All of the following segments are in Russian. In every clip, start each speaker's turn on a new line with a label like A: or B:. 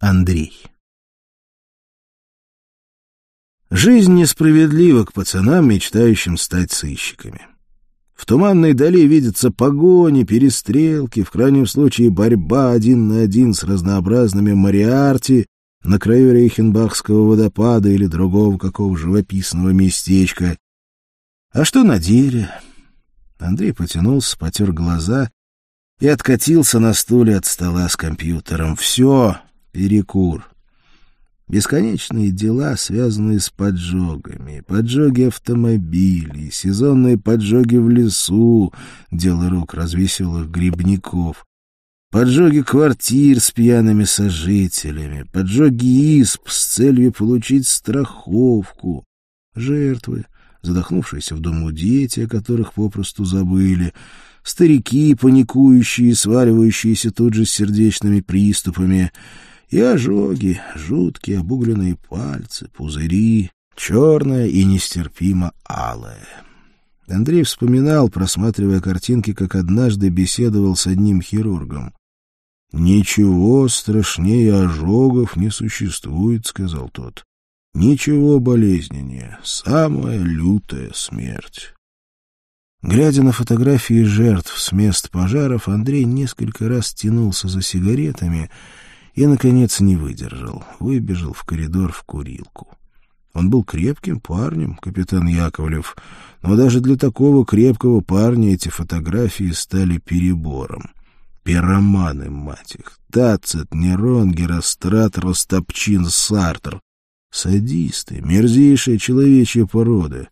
A: Андрей. Жизнь несправедлива к пацанам, мечтающим стать сыщиками. В туманной дали видятся погони, перестрелки, в крайнем случае борьба один на один с разнообразными мариарти на краю Рейхенбахского водопада или другого какого живописного местечка. А что на деле? Андрей потянулся, потер глаза и откатился на стуле от стола с компьютером. Все, перекур. Бесконечные дела, связанные с поджогами, поджоги автомобилей, сезонные поджоги в лесу, дело рук развеселых грибников, поджоги квартир с пьяными сожителями, поджоги исп с целью получить страховку, жертвы, задохнувшиеся в дому дети, о которых попросту забыли, старики, паникующие, сваливающиеся тут же с сердечными приступами — и ожоги, жуткие обугленные пальцы, пузыри, черное и нестерпимо алое. Андрей вспоминал, просматривая картинки, как однажды беседовал с одним хирургом. «Ничего страшнее ожогов не существует», — сказал тот. «Ничего болезненнее. Самая лютая смерть». Глядя на фотографии жертв с мест пожаров, Андрей несколько раз тянулся за сигаретами — и, наконец, не выдержал, выбежал в коридор в курилку. Он был крепким парнем, капитан Яковлев, но даже для такого крепкого парня эти фотографии стали перебором. Пироманы, мать их, Тацит, Нерон, Герострат, Ростопчин, Сартр. Садисты, мерзейшая человечья порода.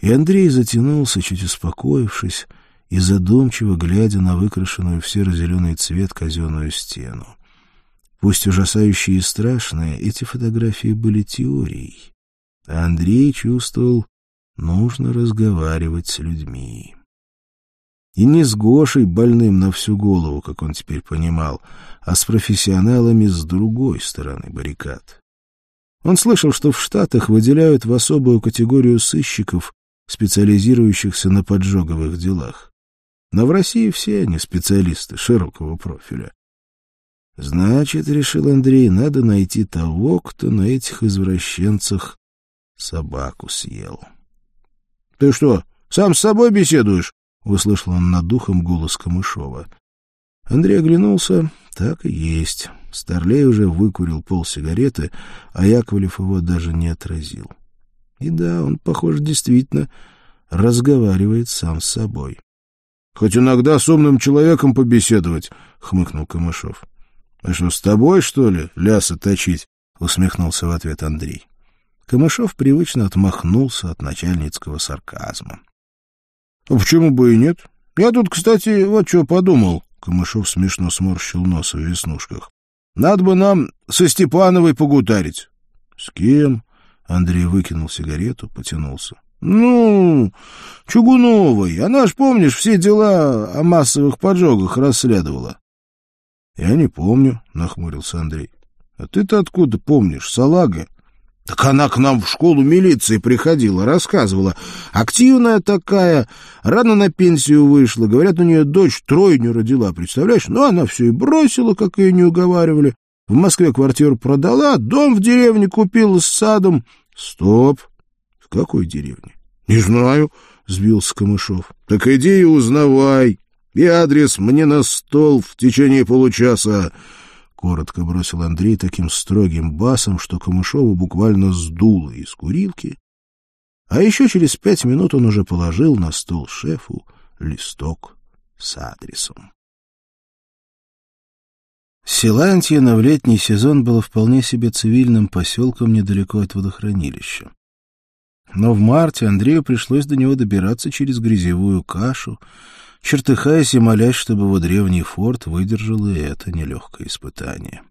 A: И Андрей затянулся, чуть успокоившись, и задумчиво глядя на выкрашенную в серо-зеленый цвет казенную стену. Пусть ужасающие и страшные, эти фотографии были теорией. А Андрей чувствовал, нужно разговаривать с людьми. И не с Гошей, больным на всю голову, как он теперь понимал, а с профессионалами с другой стороны баррикад. Он слышал, что в Штатах выделяют в особую категорию сыщиков, специализирующихся на поджоговых делах. Но в России все они специалисты широкого профиля. Значит, решил Андрей, надо найти того, кто на этих извращенцах собаку съел. — Ты что, сам с собой беседуешь? — услышал он над духом голос Камышова. Андрей оглянулся. Так и есть. Старлей уже выкурил пол сигареты, а Яковлев его даже не отразил. И да, он, похоже, действительно разговаривает сам с собой. — Хоть иногда с умным человеком побеседовать, — хмыкнул Камышов. — А что, с тобой, что ли, ляса точить? — усмехнулся в ответ Андрей. Камышов привычно отмахнулся от начальницкого сарказма. — А почему бы и нет? Я тут, кстати, вот что подумал. Камышов смешно сморщил нос в веснушках. — Надо бы нам со Степановой погутарить. — С кем? Андрей выкинул сигарету, потянулся. — Ну, Чугуновой. Она ж, помнишь, все дела о массовых поджогах расследовала. Я не помню, нахмурился Андрей. А ты-то откуда помнишь, салага? Так она к нам в школу милиции приходила, рассказывала. Активная такая, рано на пенсию вышла. Говорят, у нее дочь тройню родила, представляешь? Ну, она все и бросила, как ее не уговаривали. В Москве квартиру продала, дом в деревне купила с садом. Стоп! В какой деревне? Не знаю, сбился Камышов. Так иди и узнавай и адрес мне на стол в течение получаса. Коротко бросил Андрей таким строгим басом, что Камышову буквально сдуло из курилки. А еще через пять минут он уже положил на стол шефу листок с адресом. Силантьино в летний сезон было вполне себе цивильным поселком недалеко от водохранилища. Но в марте Андрею пришлось до него добираться через грязевую кашу, чертыхаясь и молясь, чтобы его древний форт выдержал и это нелегкое испытание.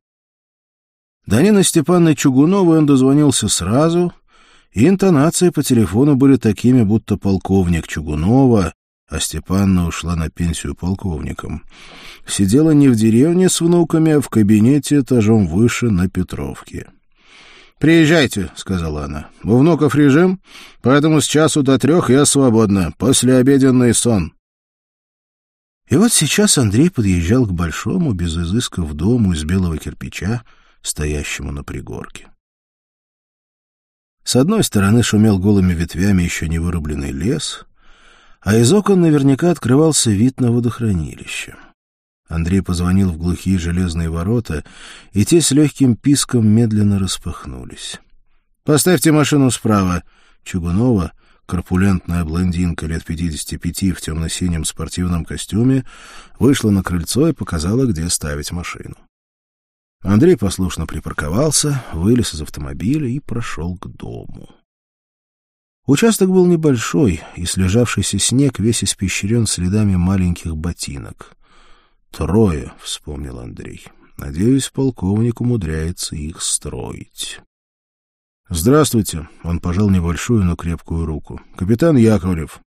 A: До Нины Степановны Чугуновой он дозвонился сразу, и интонации по телефону были такими, будто полковник Чугунова, а Степанна ушла на пенсию полковником. Сидела не в деревне с внуками, а в кабинете этажом выше на Петровке. «Приезжайте», — сказала она. «У внуков режим, поэтому с часу до трех я свободна. Послеобеденный сон». И вот сейчас Андрей подъезжал к большому, без изысков дому из белого кирпича, стоящему на пригорке. С одной стороны шумел голыми ветвями еще не вырубленный лес, а из окон наверняка открывался вид на водохранилище. Андрей позвонил в глухие железные ворота, и те с легким писком медленно распахнулись. «Поставьте машину справа!» Чугунова, корпулентная блондинка лет пятидесяти пяти в темно-синем спортивном костюме, вышла на крыльцо и показала, где ставить машину. Андрей послушно припарковался, вылез из автомобиля и прошел к дому. Участок был небольшой, и слежавшийся снег весь испещрен следами маленьких ботинок. «Трое», — вспомнил Андрей. «Надеюсь, полковник умудряется их строить». «Здравствуйте», — он пожал небольшую, но крепкую руку. «Капитан Яковлев».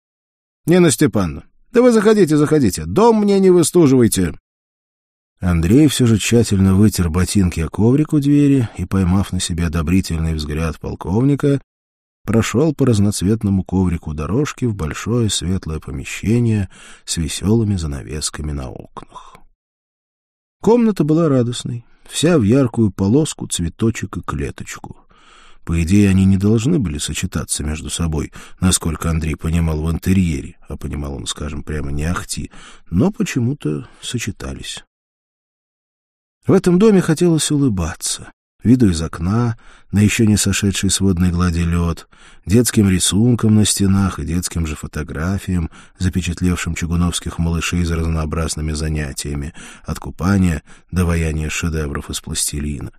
A: «Нина Степановна, да вы заходите, заходите. Дом мне не выстуживайте». Андрей все же тщательно вытер ботинки о коврик у двери и, поймав на себе одобрительный взгляд полковника, прошел по разноцветному коврику дорожки в большое светлое помещение с веселыми занавесками на окнах. Комната была радостной, вся в яркую полоску, цветочек и клеточку. По идее, они не должны были сочетаться между собой, насколько Андрей понимал в интерьере, а понимал он, скажем, прямо не ахти, но почему-то сочетались. В этом доме хотелось улыбаться, виду из окна, на еще не сошедший с водной глади лед, детским рисункам на стенах и детским же фотографиям, запечатлевшим чугуновских малышей за разнообразными занятиями, от купания до ваяния шедевров из пластилина.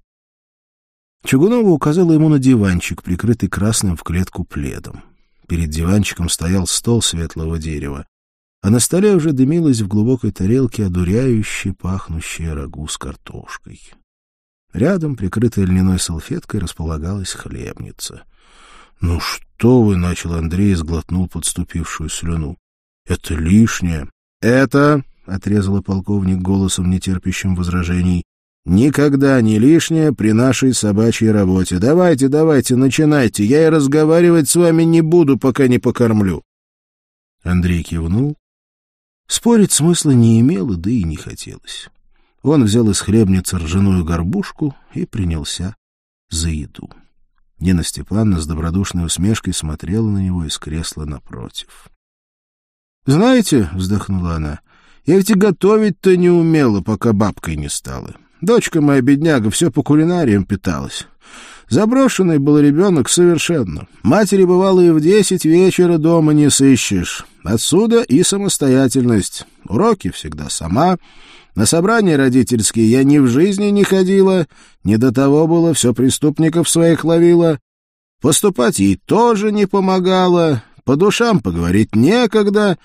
A: Чугунова указала ему на диванчик, прикрытый красным в клетку пледом. Перед диванчиком стоял стол светлого дерева, а на столе уже дымилась в глубокой тарелке одуряющая пахнущая рагу с картошкой. Рядом, прикрытая льняной салфеткой, располагалась хлебница. — Ну что вы, — начал Андрей и сглотнул подступившую слюну. — Это лишнее. — Это, — отрезала полковник голосом, нетерпящим возражений, — никогда не лишнее при нашей собачьей работе. Давайте, давайте, начинайте. Я и разговаривать с вами не буду, пока не покормлю. Андрей кивнул. Спорить смысла не имело, да и не хотелось. Он взял из хлебницы ржаную горбушку и принялся за еду. Нина Степановна с добродушной усмешкой смотрела на него из кресла напротив. — Знаете, — вздохнула она, — я ведь и готовить-то не умела, пока бабкой не стала. Дочка моя бедняга все по кулинариям питалась. Заброшенный был ребенок совершенно. Матери бывало и в десять вечера дома не сыщешь. Отсюда и самостоятельность. Уроки всегда сама, на собрания родительские я ни в жизни не ходила, не до того было, все преступников своих ловила. Поступать ей тоже не помогало, по душам поговорить некогда,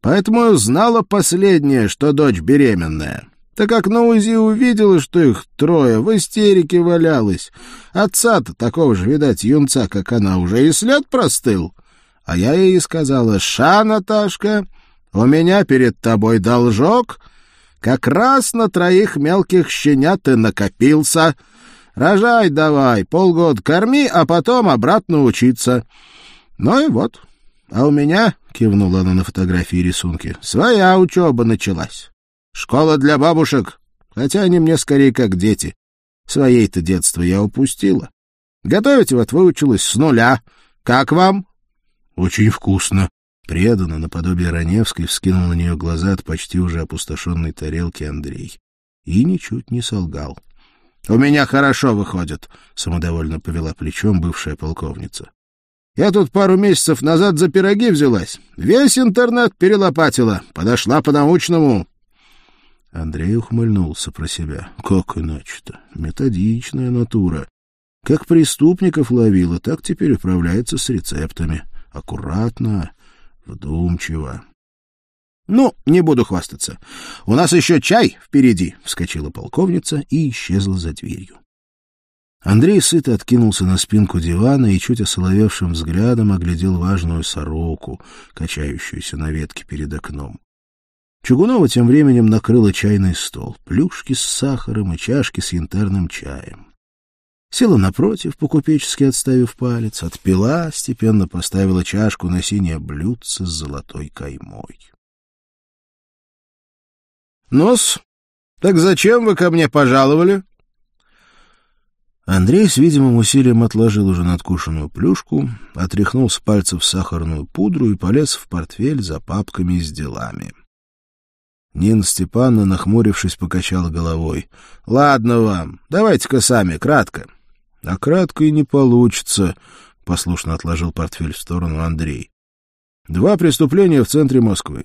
A: поэтому знала последнее, что дочь беременная. Так как на УЗИ увидела, что их трое, в истерике валялась. Отца-то такого же, видать, юнца, как она, уже и след простыл. А я ей сказала, «Ша, Наташка, у меня перед тобой должок, как раз на троих мелких щенят и накопился. Рожай давай, полгода корми, а потом обратно учиться. Ну и вот. А у меня, — кивнула она на фотографии и рисунки, — своя учеба началась. Школа для бабушек, хотя они мне скорее как дети. Своей-то детство я упустила. Готовить вот выучилась с нуля. Как вам? — Очень вкусно, Преданно, наподобие Раневской, вскинул на нее глаза от почти уже опустошенной тарелки Андрей. И ничуть не солгал. — У меня хорошо выходит, — самодовольно повела плечом бывшая полковница. — Я тут пару месяцев назад за пироги взялась. Весь интернет перелопатила. Подошла по-научному. Андрей ухмыльнулся про себя. Как иначе-то? Методичная натура. Как преступников ловила, так теперь управляется с рецептами. Аккуратно, Вдумчиво. — Ну, не буду хвастаться. У нас еще чай впереди, — вскочила полковница и исчезла за дверью. Андрей сыто откинулся на спинку дивана и чуть осоловевшим взглядом оглядел важную сороку, качающуюся на ветке перед окном. Чугунова тем временем накрыла чайный стол, плюшки с сахаром и чашки с янтарным чаем. Села напротив, по-купечески отставив палец, отпила, степенно поставила чашку на синее блюдце с золотой каймой. — Ну-с, так зачем вы ко мне пожаловали? Андрей с видимым усилием отложил уже надкушенную плюшку, отряхнул с пальцев сахарную пудру и полез в портфель за папками с делами. Нина Степановна, нахмурившись, покачала головой. — Ладно вам, давайте-ка сами, кратко. — А кратко и не получится, — послушно отложил портфель в сторону Андрей. — Два преступления в центре Москвы.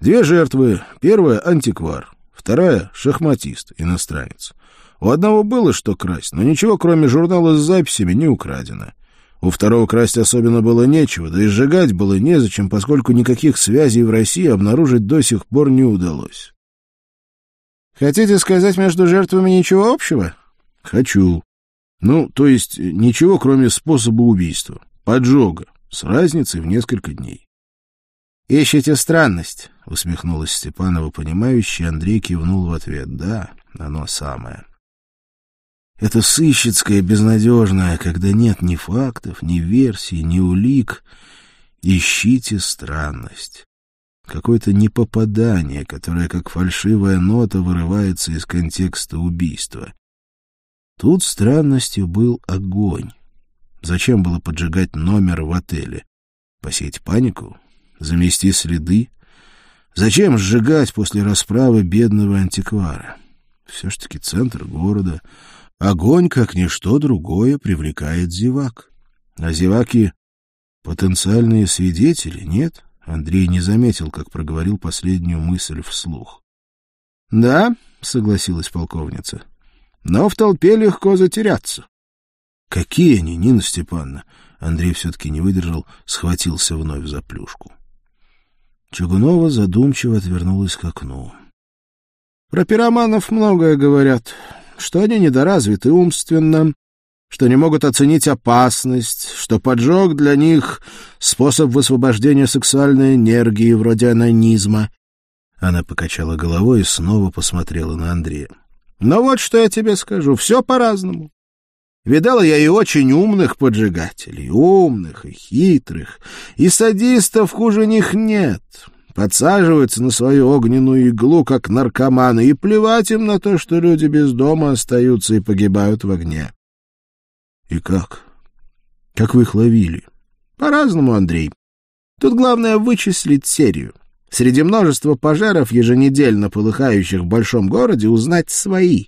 A: Две жертвы. Первая — антиквар, вторая — шахматист, иностранец. У одного было что красть, но ничего, кроме журнала с записями, не украдено. У второго красть особенно было нечего, да и сжигать было незачем, поскольку никаких связей в России обнаружить до сих пор не удалось.
B: «Хотите сказать, между жертвами ничего общего?»
A: «Хочу. Ну, то есть ничего, кроме способа убийства. Поджога. С разницей в несколько дней».
B: «Ищете странность?»
A: — усмехнулась Степанова, понимающий. Андрей кивнул в ответ. «Да, оно самое». Это сыщицкое, безнадежное, когда нет ни фактов, ни версий, ни улик. Ищите странность. Какое-то непопадание, которое, как фальшивая нота, вырывается из контекста убийства. Тут странностью был огонь. Зачем было поджигать номер в отеле? Посеять панику? Замести следы? Зачем сжигать после расправы бедного антиквара? Все ж таки центр города — Огонь, как ничто другое, привлекает зевак. А зеваки — потенциальные свидетели, нет? Андрей не заметил, как проговорил последнюю мысль вслух.
B: — Да, — согласилась полковница, — но в толпе легко затеряться.
A: — Какие они, Нина Степановна? Андрей все-таки не выдержал, схватился вновь за плюшку. Чугунова задумчиво отвернулась к окну.
B: — Про пироманов многое говорят что они недоразвиты умственно, что не могут оценить опасность, что поджог для них — способ высвобождения сексуальной энергии, вроде анонизма.
A: Она покачала головой и снова посмотрела на Андрея.
B: «Но вот что я тебе скажу, все по-разному. Видала я и очень умных поджигателей, умных и хитрых, и садистов хуже них нет подсаживаются на свою огненную иглу, как наркоманы, и плевать им на то, что люди без дома остаются и погибают в огне.
A: — И как? Как вы их ловили?
B: — По-разному, Андрей. Тут главное вычислить серию. Среди множества пожаров, еженедельно полыхающих в большом городе, узнать свои.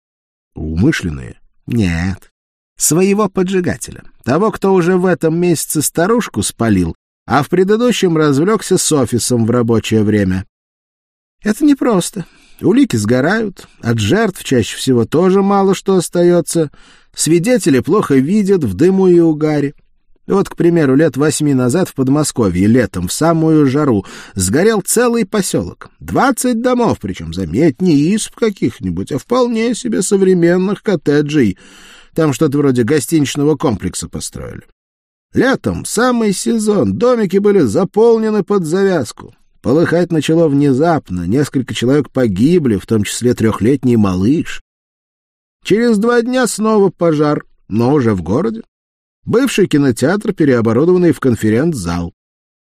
A: — Умышленные?
B: — Нет. Своего поджигателя. Того, кто уже в этом месяце старушку спалил, а в предыдущем развлекся с офисом в рабочее время. Это непросто. Улики сгорают, от жертв чаще всего тоже мало что остается, свидетели плохо видят в дыму и угаре. Вот, к примеру, лет восьми назад в Подмосковье, летом, в самую жару, сгорел целый поселок. Двадцать домов, причем, заметь, не исп каких-нибудь, а вполне себе современных коттеджей. Там что-то вроде гостиничного комплекса построили. Летом, самый сезон, домики были заполнены под завязку. Полыхать начало внезапно, несколько человек погибли, в том числе трехлетний малыш. Через два дня снова пожар, но уже в городе. Бывший кинотеатр, переоборудованный в конференц-зал.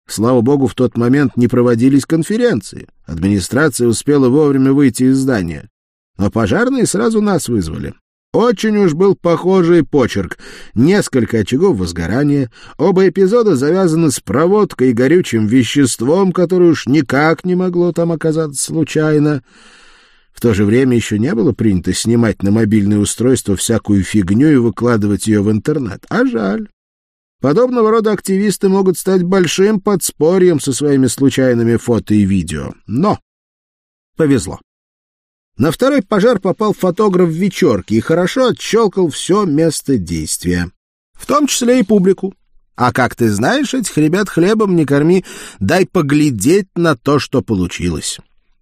B: Слава богу, в тот момент не проводились конференции. Администрация успела вовремя выйти из здания. Но пожарные сразу нас вызвали. Очень уж был похожий почерк. Несколько очагов возгорания. Оба эпизода завязаны с проводкой и горючим веществом, которое уж никак не могло там оказаться случайно. В то же время еще не было принято снимать на мобильное устройство всякую фигню и выкладывать ее в интернет. А жаль. Подобного рода активисты могут стать большим подспорьем со своими случайными фото и видео. Но повезло. На второй пожар попал фотограф в вечерке и хорошо отщелкал все место действия, в том числе и публику. А как ты знаешь, этих ребят хлебом не корми, дай поглядеть на то, что получилось.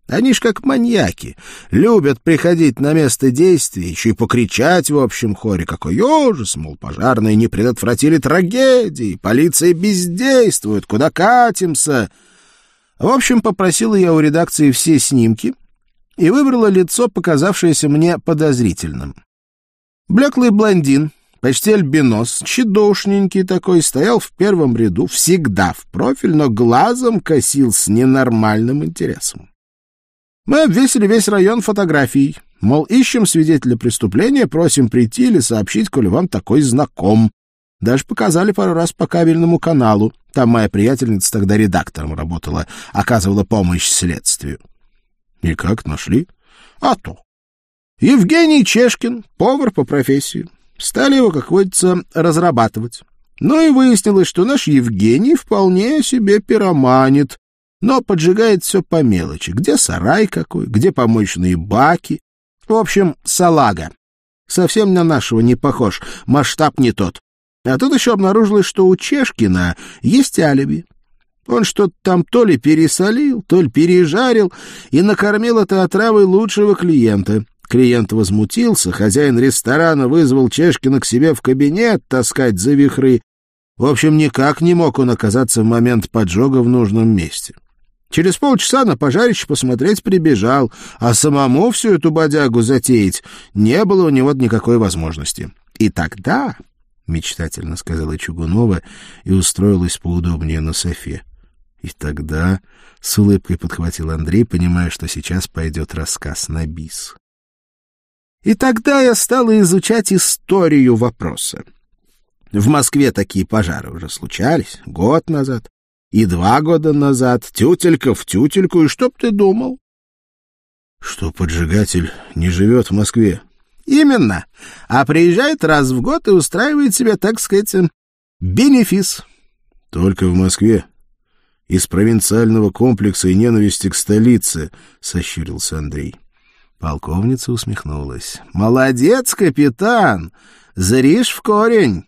B: Они ж как маньяки, любят приходить на место действия, еще и покричать в общем хоре, какой ужас, мол, пожарные не предотвратили трагедии, полиция бездействует, куда катимся. В общем, попросил я у редакции все снимки — и выбрала лицо, показавшееся мне подозрительным. Блеклый блондин, почти альбинос, тщедушненький такой, стоял в первом ряду, всегда в профиль, но глазом косил с ненормальным интересом. Мы обвесили весь район фотографий. Мол, ищем свидетеля преступления, просим прийти или сообщить, коли вам такой знаком. Даже показали пару раз по кабельному каналу. Там моя приятельница тогда редактором работала, оказывала помощь следствию.
A: И как нашли?
B: А то. Евгений Чешкин, повар по профессии. Стали его, как водится, разрабатывать. Ну и выяснилось, что наш Евгений вполне себе пироманит, но поджигает все по мелочи. Где сарай какой, где помощные баки. В общем, салага. Совсем на нашего не похож, масштаб не тот. А тут еще обнаружилось, что у Чешкина есть алиби. Он что-то там то ли пересолил, то ли пережарил и накормил этой отравой лучшего клиента. Клиент возмутился, хозяин ресторана вызвал Чешкина к себе в кабинет таскать за вихры. В общем, никак не мог он оказаться в момент поджога в нужном месте. Через полчаса на пожарище посмотреть прибежал, а самому всю эту бодягу затеять не было у него никакой возможности. И тогда, — мечтательно сказала Чугунова и устроилась поудобнее на софе, и тогда с улыбкой подхватил Андрей, понимая, что сейчас пойдет рассказ на бис. И тогда я стала изучать историю вопроса. В Москве такие пожары уже случались год назад и два года назад, тютелька в тютельку, и чтоб ты думал?
A: Что поджигатель не живет в Москве.
B: Именно. А приезжает раз в год и устраивает себе, так сказать, бенефис.
A: Только в Москве. Из провинциального комплекса и ненависти к столице, — сощурился Андрей.
B: Полковница усмехнулась. «Молодец, капитан! Зришь в корень!